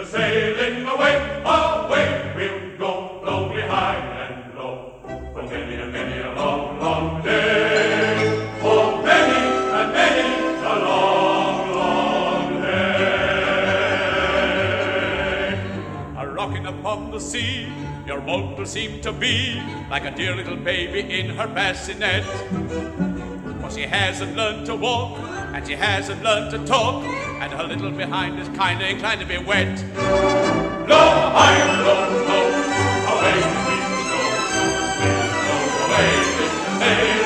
A-sailing away, away we'll go, lonely high rocking upon the sea. Your Walter seemed to be like a dear little baby in her bassinet. For she hasn't learned to walk, and she hasn't learned to talk, and her little behind is kinda inclined to be wet. Low, high, low, low, away we go, we'll go away.